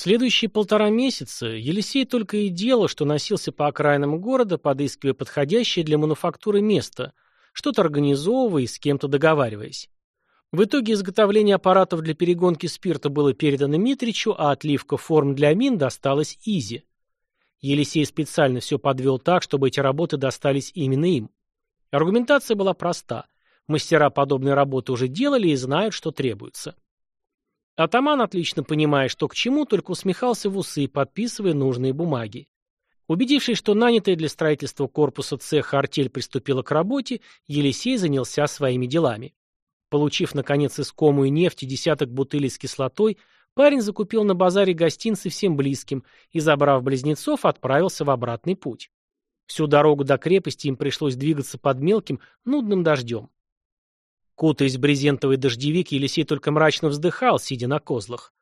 Следующие полтора месяца Елисей только и делал, что носился по окраинам города, подыскивая подходящее для мануфактуры место, что-то организовывая и с кем-то договариваясь. В итоге изготовление аппаратов для перегонки спирта было передано Митричу, а отливка форм для мин досталась Изи. Елисей специально все подвел так, чтобы эти работы достались именно им. Аргументация была проста. Мастера подобной работы уже делали и знают, что требуется. Атаман, отлично понимая, что к чему, только усмехался в усы, подписывая нужные бумаги. Убедившись, что нанятая для строительства корпуса цеха артель приступила к работе, Елисей занялся своими делами. Получив, наконец, искомую нефть и десяток бутылей с кислотой, парень закупил на базаре гостинцы всем близким и, забрав близнецов, отправился в обратный путь. Всю дорогу до крепости им пришлось двигаться под мелким, нудным дождем. Кутаясь в брезентовый дождевик, Елисей только мрачно вздыхал, сидя на козлах.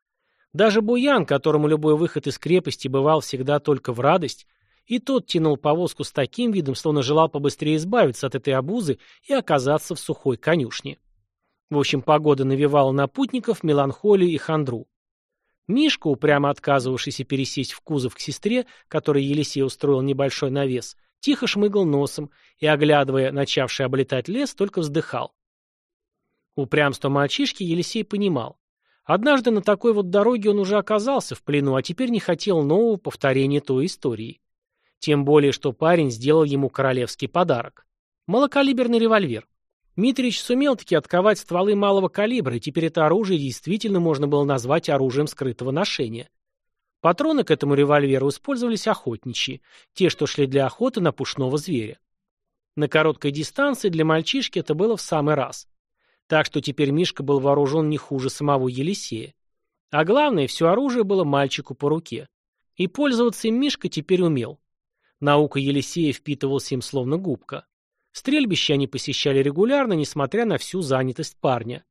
Даже Буян, которому любой выход из крепости бывал всегда только в радость, и тот тянул повозку с таким видом, словно желал побыстрее избавиться от этой обузы и оказаться в сухой конюшне. В общем, погода навевала на путников меланхолию и хандру. Мишка, упрямо отказывавшийся пересесть в кузов к сестре, которой Елисей устроил небольшой навес, тихо шмыгал носом и, оглядывая начавший облетать лес, только вздыхал. Упрямство мальчишки Елисей понимал. Однажды на такой вот дороге он уже оказался в плену, а теперь не хотел нового повторения той истории. Тем более, что парень сделал ему королевский подарок. Малокалиберный револьвер. Митрич сумел таки отковать стволы малого калибра, и теперь это оружие действительно можно было назвать оружием скрытого ношения. Патроны к этому револьверу использовались охотничьи, те, что шли для охоты на пушного зверя. На короткой дистанции для мальчишки это было в самый раз. Так что теперь Мишка был вооружен не хуже самого Елисея. А главное, все оружие было мальчику по руке. И пользоваться им Мишка теперь умел. Наука Елисея впитывалась им словно губка. Стрельбище они посещали регулярно, несмотря на всю занятость парня.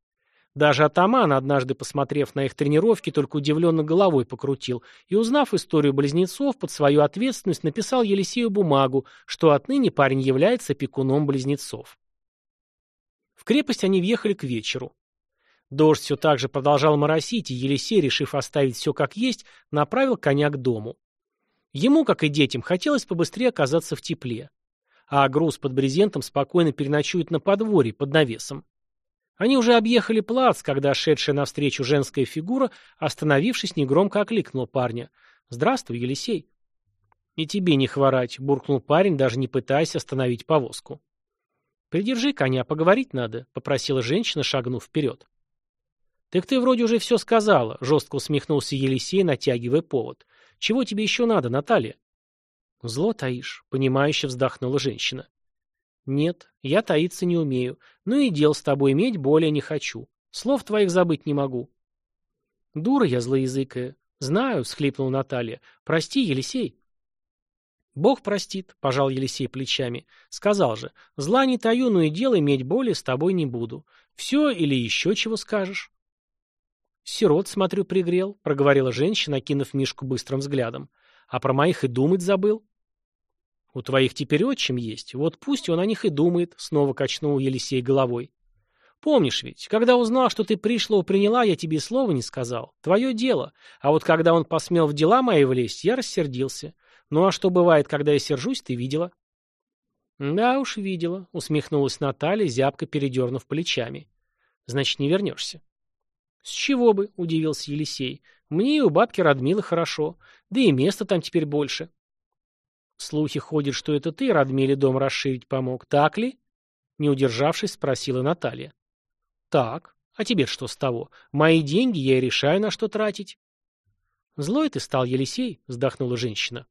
Даже атаман, однажды посмотрев на их тренировки, только удивленно головой покрутил и, узнав историю близнецов, под свою ответственность написал Елисею бумагу, что отныне парень является опекуном близнецов. Крепость они въехали к вечеру. Дождь все так же продолжал моросить, и Елисей, решив оставить все как есть, направил коня к дому. Ему, как и детям, хотелось побыстрее оказаться в тепле а груз под брезентом спокойно переночует на подворье под навесом. Они уже объехали плац, когда шедшая навстречу женская фигура, остановившись, негромко окликнула парня. «Здравствуй, Елисей». «И тебе не хворать», — буркнул парень, даже не пытаясь остановить повозку. «Придержи коня, поговорить надо», — попросила женщина, шагнув вперед. «Так ты вроде уже все сказала», — жестко усмехнулся Елисей, натягивая повод. «Чего тебе еще надо, Наталья?» «Зло таишь», — понимающе вздохнула женщина. «Нет, я таиться не умею, ну и дел с тобой иметь более не хочу. Слов твоих забыть не могу». «Дура я злоязыкая. Знаю», — схлипнула Наталья. «Прости, Елисей». «Бог простит», — пожал Елисей плечами. «Сказал же, зла не таю, но и дел иметь более с тобой не буду. Все или еще чего скажешь?» «Сирот, смотрю, пригрел», — проговорила женщина, кинув Мишку быстрым взглядом. А про моих и думать забыл. У твоих теперь отчим есть, вот пусть он о них и думает, снова качнул Елисей головой. Помнишь ведь, когда узнал, что ты пришлого приняла, я тебе слова не сказал. Твое дело. А вот когда он посмел в дела мои влезть, я рассердился. Ну а что бывает, когда я сержусь, ты видела? Да уж, видела, усмехнулась Наталья, зябко передернув плечами. Значит, не вернешься. С чего бы, удивился Елисей. Мне и у бабки Радмилы хорошо. Да и места там теперь больше. Слухи ходят, что это ты Радмиле дом расширить помог, так ли? Не удержавшись, спросила Наталья. Так. А тебе что с того? Мои деньги я и решаю, на что тратить. Злой ты стал, Елисей, вздохнула женщина.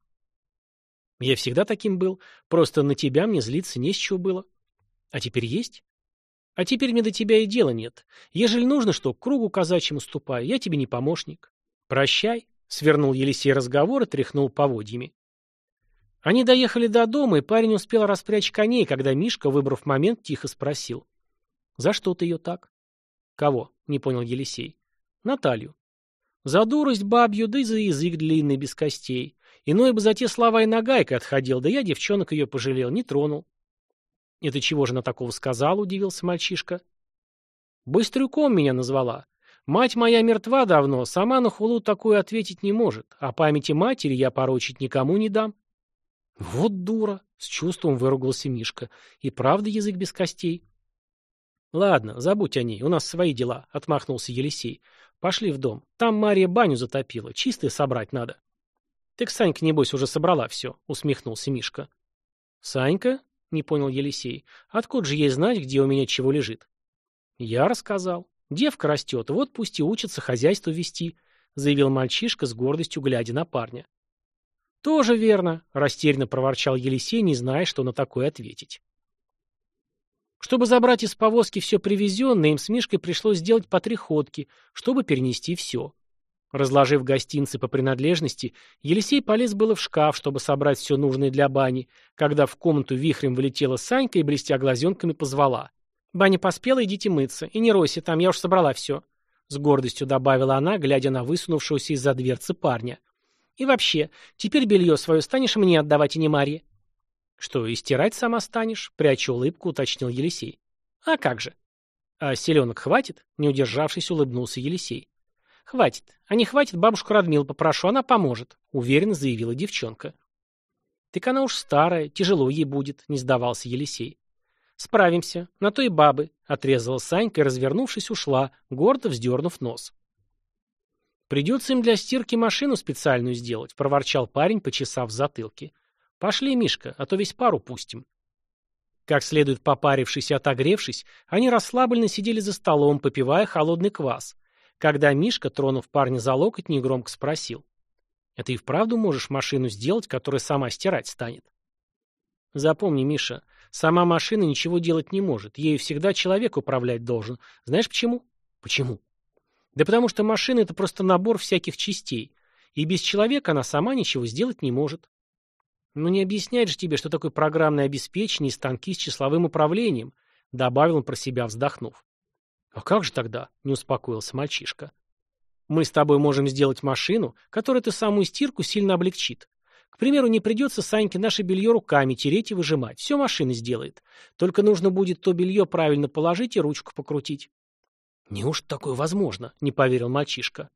Я всегда таким был. Просто на тебя мне злиться не с чего было. А теперь есть? А теперь мне до тебя и дела нет. Ежели нужно, что к кругу казачьему ступай, я тебе не помощник. Прощай. Свернул Елисей разговор и тряхнул поводьями. Они доехали до дома, и парень успел распрячь коней, когда Мишка, выбрав момент, тихо спросил. «За что ты ее так?» «Кого?» — не понял Елисей. «Наталью». «За дурость бабью, да и за язык длинный, без костей. Иной бы за те слова и нагайкой отходил, да я девчонок ее пожалел, не тронул». «Это чего же она такого сказала?» — удивился мальчишка. «Быстрюком меня назвала. Мать моя мертва давно, сама на хулу такое ответить не может, а памяти матери я порочить никому не дам. Вот дура, с чувством выругался Мишка. И правда язык без костей. Ладно, забудь о ней, у нас свои дела, отмахнулся Елисей. Пошли в дом. Там Мария баню затопила, чистое собрать надо. Так Санька, небось, уже собрала все, усмехнулся Мишка. Санька? Не понял Елисей. Откуда же ей знать, где у меня чего лежит? Я рассказал. Девка растет, вот пусть и учится хозяйство вести, заявил мальчишка с гордостью, глядя на парня. Тоже верно, растерянно проворчал Елисей, не зная, что на такое ответить. Чтобы забрать из повозки все привезенное, им с Мишкой пришлось сделать по три ходки, чтобы перенести все. Разложив гостинцы по принадлежности, Елисей полез было в шкаф, чтобы собрать все нужное для бани, когда в комнату вихрем влетела Санька и, блестя глазенками, позвала. Баня поспела, идите мыться. И не ройся там, я уж собрала все. С гордостью добавила она, глядя на высунувшегося из-за дверцы парня. И вообще, теперь белье свое станешь мне отдавать, и не Марье. Что, и стирать сама станешь? Пряча улыбку, уточнил Елисей. А как же? А селенок хватит? Не удержавшись, улыбнулся Елисей. Хватит. А не хватит, бабушку Радмил попрошу, она поможет, уверенно заявила девчонка. Так она уж старая, тяжело ей будет, не сдавался Елисей. «Справимся. На то и бабы», — отрезала Санька и, развернувшись, ушла, гордо вздернув нос. «Придется им для стирки машину специальную сделать», — проворчал парень, почесав затылки. «Пошли, Мишка, а то весь пару пустим». Как следует попарившись и отогревшись, они расслабленно сидели за столом, попивая холодный квас, когда Мишка, тронув парня за локоть, негромко спросил. «Это и вправду можешь машину сделать, которая сама стирать станет?» «Запомни, Миша, Сама машина ничего делать не может, ею всегда человек управлять должен. Знаешь почему? Почему? Да потому что машина это просто набор всяких частей, и без человека она сама ничего сделать не может. Ну не объясняет же тебе, что такое программное обеспечение и станки с числовым управлением, добавил он про себя, вздохнув. А как же тогда? Не успокоился мальчишка. Мы с тобой можем сделать машину, которая эту самую стирку сильно облегчит. К примеру, не придется Саньке наше белье руками тереть и выжимать. Все машина сделает. Только нужно будет то белье правильно положить и ручку покрутить. Неужто такое возможно? Не поверил мальчишка.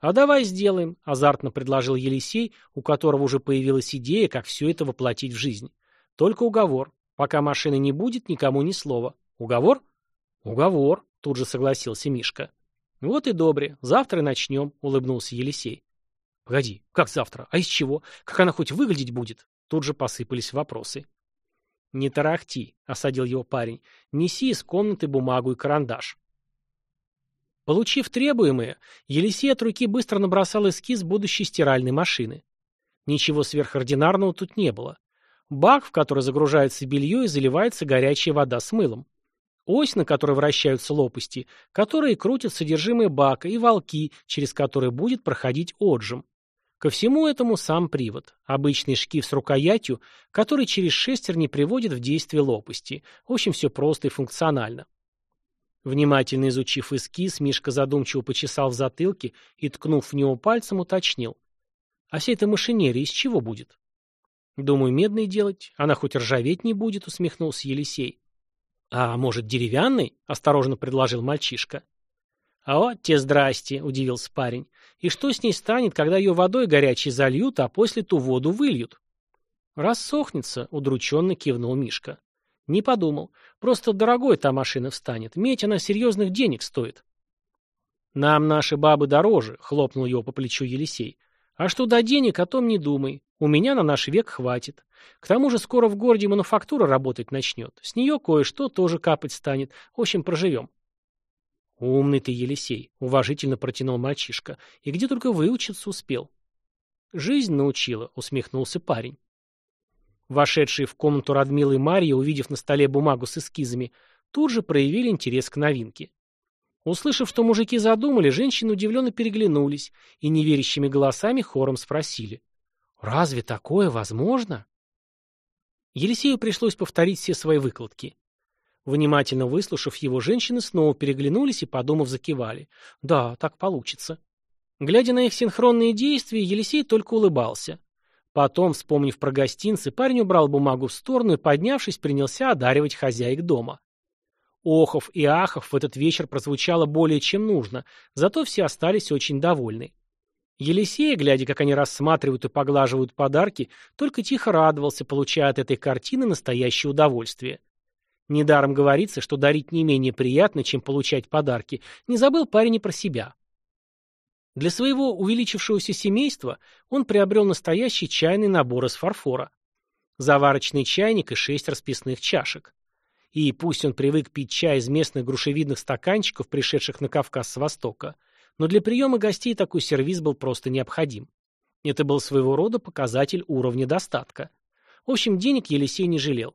А давай сделаем, азартно предложил Елисей, у которого уже появилась идея, как все это воплотить в жизнь. Только уговор. Пока машины не будет, никому ни слова. Уговор? Уговор, тут же согласился Мишка. Вот и добре. Завтра начнем, улыбнулся Елисей. Погоди, как завтра? А из чего? Как она хоть выглядеть будет? Тут же посыпались вопросы. Не тарахти, осадил его парень. Неси из комнаты бумагу и карандаш. Получив требуемое, Елисей от руки быстро набросал эскиз будущей стиральной машины. Ничего сверхординарного тут не было. Бак, в который загружается белье и заливается горячая вода с мылом. Ось, на которой вращаются лопасти, которые крутят содержимое бака, и волки, через которые будет проходить отжим. Ко всему этому сам привод. Обычный шкив с рукоятью, который через шестер не приводит в действие лопасти. В общем, все просто и функционально. Внимательно изучив эскиз, Мишка задумчиво почесал в затылке и, ткнув в него пальцем, уточнил. «А вся эта машинерия из чего будет?» «Думаю, медной делать. Она хоть ржаветь не будет», — усмехнулся Елисей. «А может, деревянный?» — осторожно предложил мальчишка. «А вот те здрасте», — удивился парень. «И что с ней станет, когда ее водой горячей зальют, а после ту воду выльют?» «Рассохнется», — удрученно кивнул Мишка. «Не подумал. Просто дорогой та машина встанет. Медь она серьезных денег стоит». «Нам наши бабы дороже», — хлопнул его по плечу Елисей. «А что до денег, о том не думай. У меня на наш век хватит. К тому же скоро в городе мануфактура работать начнет. С нее кое-что тоже капать станет. В общем, проживем». «Умный ты, Елисей», — уважительно протянул мальчишка. «И где только выучиться успел?» «Жизнь научила», — усмехнулся парень. Вошедшие в комнату Радмила и Марья, увидев на столе бумагу с эскизами, тут же проявили интерес к новинке. Услышав, что мужики задумали, женщины удивленно переглянулись и неверящими голосами хором спросили. «Разве такое возможно?» Елисею пришлось повторить все свои выкладки. Внимательно выслушав его, женщины снова переглянулись и, подумав, закивали. Да, так получится. Глядя на их синхронные действия, Елисей только улыбался. Потом, вспомнив про гостинцы, парень убрал бумагу в сторону и, поднявшись, принялся одаривать хозяек дома. Охов и ахов в этот вечер прозвучало более чем нужно, зато все остались очень довольны. Елисей, глядя, как они рассматривают и поглаживают подарки, только тихо радовался, получая от этой картины настоящее удовольствие. Недаром говорится, что дарить не менее приятно, чем получать подарки. Не забыл парень и про себя. Для своего увеличившегося семейства он приобрел настоящий чайный набор из фарфора. Заварочный чайник и шесть расписных чашек. И пусть он привык пить чай из местных грушевидных стаканчиков, пришедших на Кавказ с Востока, но для приема гостей такой сервиз был просто необходим. Это был своего рода показатель уровня достатка. В общем, денег Елисей не жалел.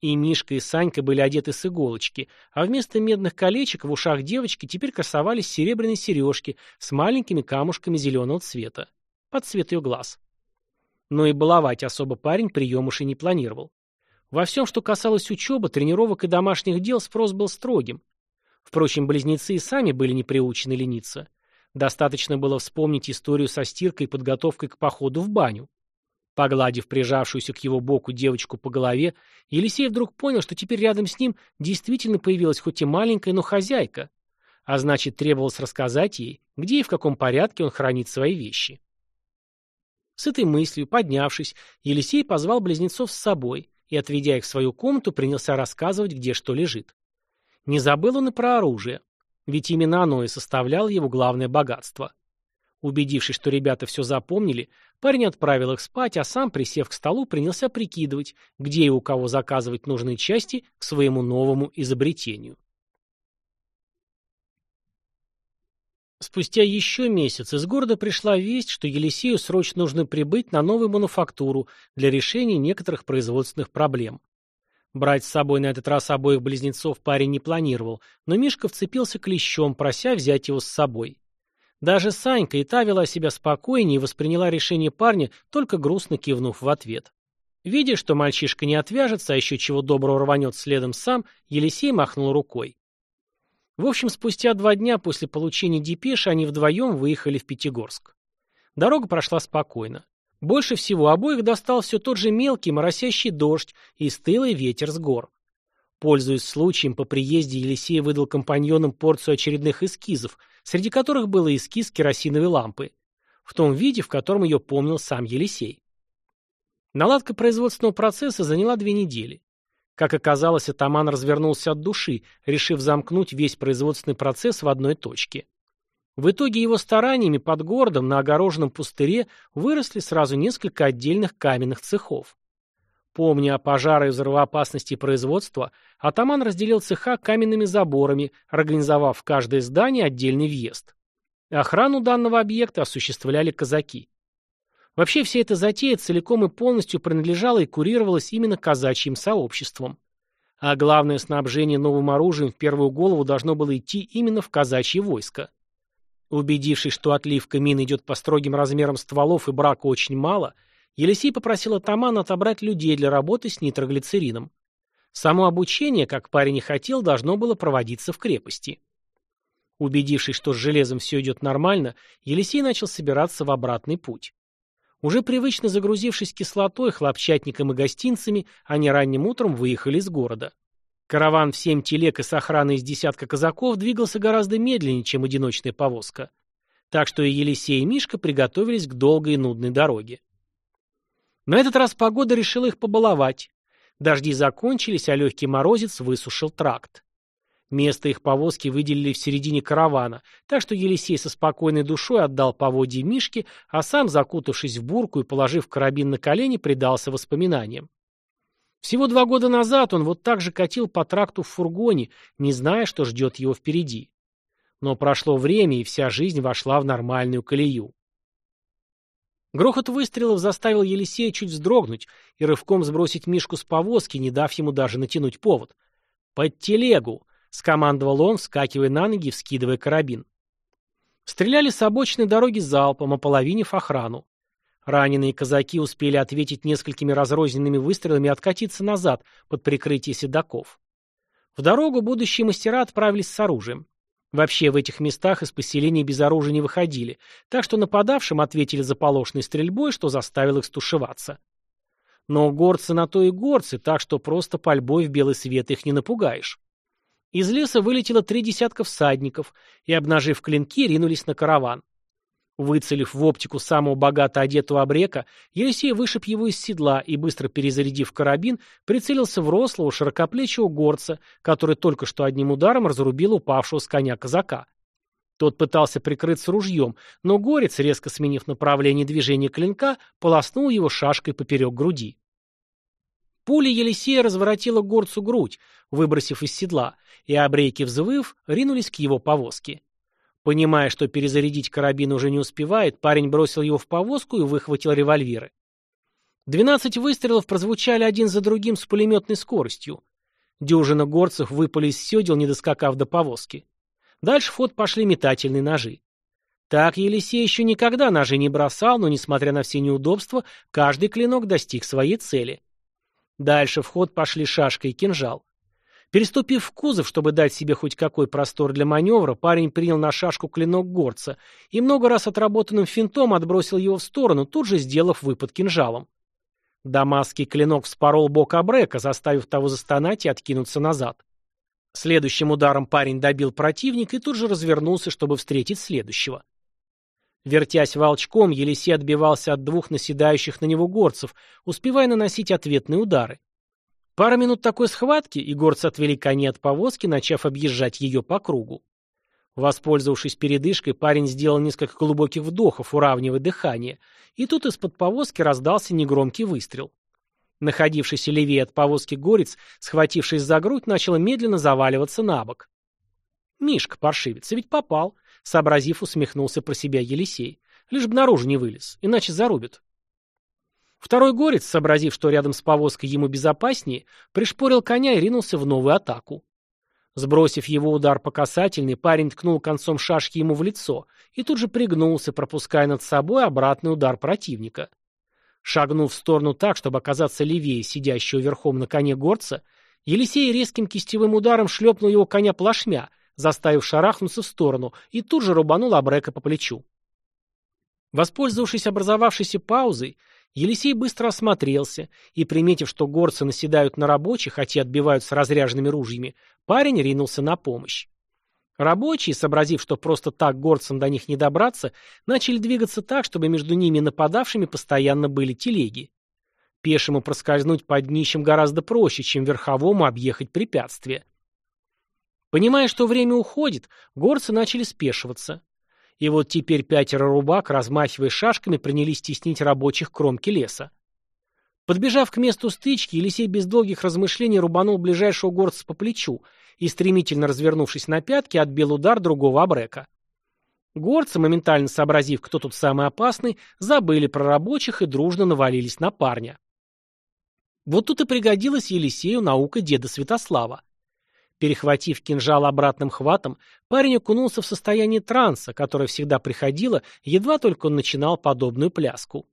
И Мишка, и Санька были одеты с иголочки, а вместо медных колечек в ушах девочки теперь красовались серебряные сережки с маленькими камушками зеленого цвета, под цвет ее глаз. Но и баловать особо парень приемуши не планировал. Во всем, что касалось учебы, тренировок и домашних дел, спрос был строгим. Впрочем, близнецы и сами были не приучены лениться. Достаточно было вспомнить историю со стиркой и подготовкой к походу в баню. Погладив прижавшуюся к его боку девочку по голове, Елисей вдруг понял, что теперь рядом с ним действительно появилась хоть и маленькая, но хозяйка, а значит, требовалось рассказать ей, где и в каком порядке он хранит свои вещи. С этой мыслью, поднявшись, Елисей позвал близнецов с собой и, отведя их в свою комнату, принялся рассказывать, где что лежит. Не забыл он и про оружие. Ведь именно оно и составляло его главное богатство. Убедившись, что ребята все запомнили, парень отправил их спать, а сам, присев к столу, принялся прикидывать, где и у кого заказывать нужные части к своему новому изобретению. Спустя еще месяц из города пришла весть, что Елисею срочно нужно прибыть на новую мануфактуру для решения некоторых производственных проблем. Брать с собой на этот раз обоих близнецов парень не планировал, но Мишка вцепился клещом, прося взять его с собой. Даже Санька и та вела себя спокойнее и восприняла решение парня, только грустно кивнув в ответ. Видя, что мальчишка не отвяжется, а еще чего доброго рванет следом сам, Елисей махнул рукой. В общем, спустя два дня после получения депеши они вдвоем выехали в Пятигорск. Дорога прошла спокойно. Больше всего обоих достал все тот же мелкий моросящий дождь и стылый ветер с гор. Пользуясь случаем, по приезде Елисей выдал компаньонам порцию очередных эскизов, среди которых был эскиз керосиновой лампы, в том виде, в котором ее помнил сам Елисей. Наладка производственного процесса заняла две недели. Как оказалось, атаман развернулся от души, решив замкнуть весь производственный процесс в одной точке. В итоге его стараниями под городом на огороженном пустыре выросли сразу несколько отдельных каменных цехов. Помня о пожаре и взрывоопасности производства, атаман разделил цеха каменными заборами, организовав в каждое здание отдельный въезд. Охрану данного объекта осуществляли казаки. Вообще вся эта затея целиком и полностью принадлежала и курировалась именно казачьим сообществом. А главное снабжение новым оружием в первую голову должно было идти именно в казачье войско. Убедившись, что отливка мин идет по строгим размерам стволов и брака очень мало, Елисей попросил атамана отобрать людей для работы с нитроглицерином. Само обучение, как парень и хотел, должно было проводиться в крепости. Убедившись, что с железом все идет нормально, Елисей начал собираться в обратный путь. Уже привычно загрузившись кислотой, хлопчатником и гостинцами, они ранним утром выехали из города. Караван в семь телег и с охраной из десятка казаков двигался гораздо медленнее, чем одиночная повозка. Так что и Елисей и Мишка приготовились к долгой и нудной дороге. На этот раз погода решила их побаловать. Дожди закончились, а легкий морозец высушил тракт. Место их повозки выделили в середине каравана, так что Елисей со спокойной душой отдал поводье Мишке, а сам, закутавшись в бурку и положив карабин на колени, предался воспоминаниям. Всего два года назад он вот так же катил по тракту в фургоне, не зная, что ждет его впереди. Но прошло время, и вся жизнь вошла в нормальную колею. Грохот выстрелов заставил Елисея чуть вздрогнуть и рывком сбросить Мишку с повозки, не дав ему даже натянуть повод. «Под телегу!» — скомандовал он, вскакивая на ноги и вскидывая карабин. Стреляли с обочины дороги залпом, ополовинив охрану. Раненые казаки успели ответить несколькими разрозненными выстрелами и откатиться назад под прикрытие седаков. В дорогу будущие мастера отправились с оружием. Вообще в этих местах из поселений без оружия не выходили, так что нападавшим ответили заполошной стрельбой, что заставило их стушеваться. Но горцы на то и горцы, так что просто пальбой в белый свет их не напугаешь. Из леса вылетело три десятка всадников и, обнажив клинки, ринулись на караван. Выцелив в оптику самого богато одетого обрека, Елисей вышиб его из седла и, быстро перезарядив карабин, прицелился в рослого, широкоплечего горца, который только что одним ударом разрубил упавшего с коня казака. Тот пытался прикрыться ружьем, но горец, резко сменив направление движения клинка, полоснул его шашкой поперек груди. Пуля Елисея разворотила горцу грудь, выбросив из седла, и обрейки, взвыв, ринулись к его повозке. Понимая, что перезарядить карабин уже не успевает, парень бросил его в повозку и выхватил револьверы. Двенадцать выстрелов прозвучали один за другим с пулеметной скоростью. Дюжина горцев выпали из седел, не доскакав до повозки. Дальше в ход пошли метательные ножи. Так Елисей еще никогда ножи не бросал, но, несмотря на все неудобства, каждый клинок достиг своей цели. Дальше в ход пошли шашка и кинжал. Переступив в кузов, чтобы дать себе хоть какой простор для маневра, парень принял на шашку клинок горца и много раз отработанным финтом отбросил его в сторону, тут же сделав выпад кинжалом. Дамасский клинок вспорол бок Абрека, заставив того застонать и откинуться назад. Следующим ударом парень добил противника и тут же развернулся, чтобы встретить следующего. Вертясь волчком, Елисей отбивался от двух наседающих на него горцев, успевая наносить ответные удары. Пара минут такой схватки, и горцы отвели кони от повозки, начав объезжать ее по кругу. Воспользовавшись передышкой, парень сделал несколько глубоких вдохов, уравнивая дыхание, и тут из-под повозки раздался негромкий выстрел. Находившийся левее от повозки горец, схватившись за грудь, начал медленно заваливаться на бок. «Мишка, паршивец, ведь попал», — сообразив, усмехнулся про себя Елисей. «Лишь бы наружу не вылез, иначе зарубят». Второй горец, сообразив, что рядом с повозкой ему безопаснее, пришпорил коня и ринулся в новую атаку. Сбросив его удар по касательной, парень ткнул концом шашки ему в лицо и тут же пригнулся, пропуская над собой обратный удар противника. Шагнув в сторону так, чтобы оказаться левее сидящего верхом на коне горца, Елисей резким кистевым ударом шлепнул его коня плашмя, заставив шарахнуться в сторону, и тут же рубанул Абрека по плечу. Воспользовавшись образовавшейся паузой, Елисей быстро осмотрелся и, приметив, что горцы наседают на рабочих, хотя отбивают с разряженными ружьями, парень ринулся на помощь. Рабочие, сообразив, что просто так горцам до них не добраться, начали двигаться так, чтобы между ними и нападавшими постоянно были телеги. Пешему проскользнуть под днищем гораздо проще, чем верховому объехать препятствие. Понимая, что время уходит, горцы начали спешиваться. И вот теперь пятеро рубак, размахивая шашками, принялись теснить рабочих кромки леса. Подбежав к месту стычки, Елисей без долгих размышлений рубанул ближайшего горца по плечу и, стремительно развернувшись на пятки, отбил удар другого абрека. Горцы, моментально сообразив, кто тут самый опасный, забыли про рабочих и дружно навалились на парня. Вот тут и пригодилась Елисею наука деда Святослава. Перехватив кинжал обратным хватом, парень окунулся в состояние транса, которое всегда приходило, едва только он начинал подобную пляску.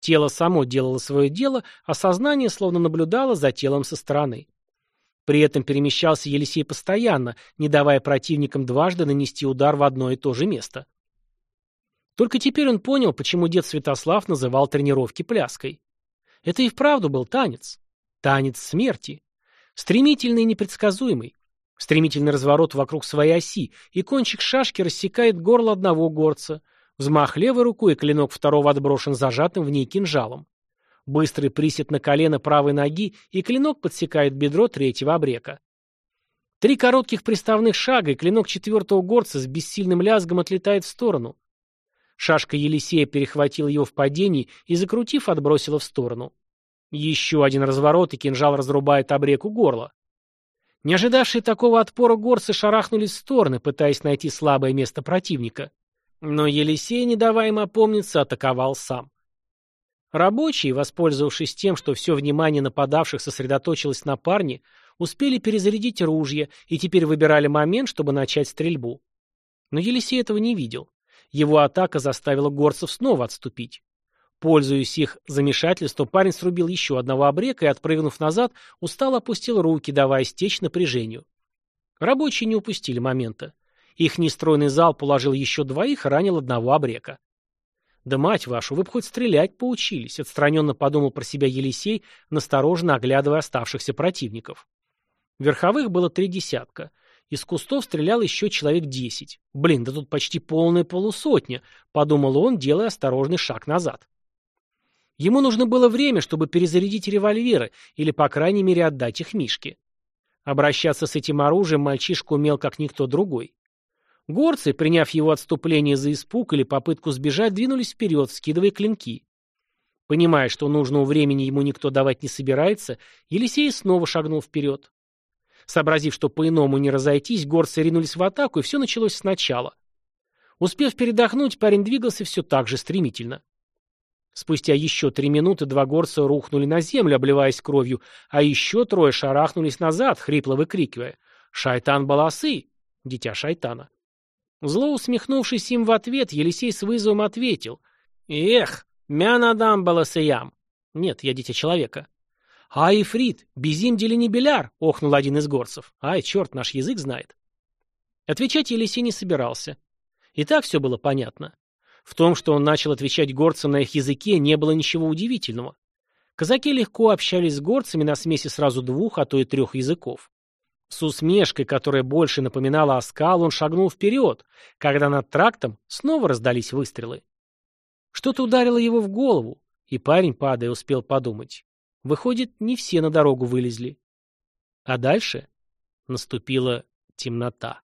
Тело само делало свое дело, а сознание словно наблюдало за телом со стороны. При этом перемещался Елисей постоянно, не давая противникам дважды нанести удар в одно и то же место. Только теперь он понял, почему дед Святослав называл тренировки пляской. Это и вправду был танец. Танец смерти. Стремительный и непредсказуемый. Стремительный разворот вокруг своей оси, и кончик шашки рассекает горло одного горца. Взмах левой рукой, и клинок второго отброшен зажатым в ней кинжалом. Быстрый присед на колено правой ноги, и клинок подсекает бедро третьего обрека. Три коротких приставных шага, и клинок четвертого горца с бессильным лязгом отлетает в сторону. Шашка Елисея перехватила его в падении и, закрутив, отбросила в сторону. Еще один разворот, и кинжал разрубает обреку горла. Не ожидавшие такого отпора горцы шарахнулись в стороны, пытаясь найти слабое место противника. Но Елисей, не давая им опомниться, атаковал сам. Рабочие, воспользовавшись тем, что все внимание нападавших сосредоточилось на парне, успели перезарядить ружья и теперь выбирали момент, чтобы начать стрельбу. Но Елисей этого не видел. Его атака заставила горцев снова отступить. Пользуясь их замешательством, парень срубил еще одного обрека и, отпрыгнув назад, устало опустил руки, давая стечь напряжению. Рабочие не упустили момента. Их нестройный зал положил еще двоих и ранил одного обрека. «Да мать вашу, вы бы хоть стрелять поучились», — отстраненно подумал про себя Елисей, настороженно оглядывая оставшихся противников. Верховых было три десятка, Из кустов стрелял еще человек десять. Блин, да тут почти полная полусотня, подумал он, делая осторожный шаг назад. Ему нужно было время, чтобы перезарядить револьверы или, по крайней мере, отдать их Мишке. Обращаться с этим оружием мальчишка умел как никто другой. Горцы, приняв его отступление за испуг или попытку сбежать, двинулись вперед, скидывая клинки. Понимая, что нужного времени ему никто давать не собирается, Елисей снова шагнул вперед. Сообразив, что по-иному не разойтись, горцы ринулись в атаку, и все началось сначала. Успев передохнуть, парень двигался все так же стремительно. Спустя еще три минуты два горца рухнули на землю, обливаясь кровью, а еще трое шарахнулись назад, хрипло выкрикивая «Шайтан Баласы!» — дитя шайтана. Зло усмехнувшись им в ответ, Елисей с вызовом ответил «Эх, мянадам Баласыям!» «Нет, я дитя человека». «Ай, Фрид, безим не беляр!» — охнул один из горцев. «Ай, черт, наш язык знает». Отвечать Елисей не собирался. И так все было понятно. В том, что он начал отвечать горцам на их языке, не было ничего удивительного. Казаки легко общались с горцами на смеси сразу двух, а то и трех языков. С усмешкой, которая больше напоминала оскал, он шагнул вперед, когда над трактом снова раздались выстрелы. Что-то ударило его в голову, и парень, падая, успел подумать. Выходит, не все на дорогу вылезли. А дальше наступила темнота.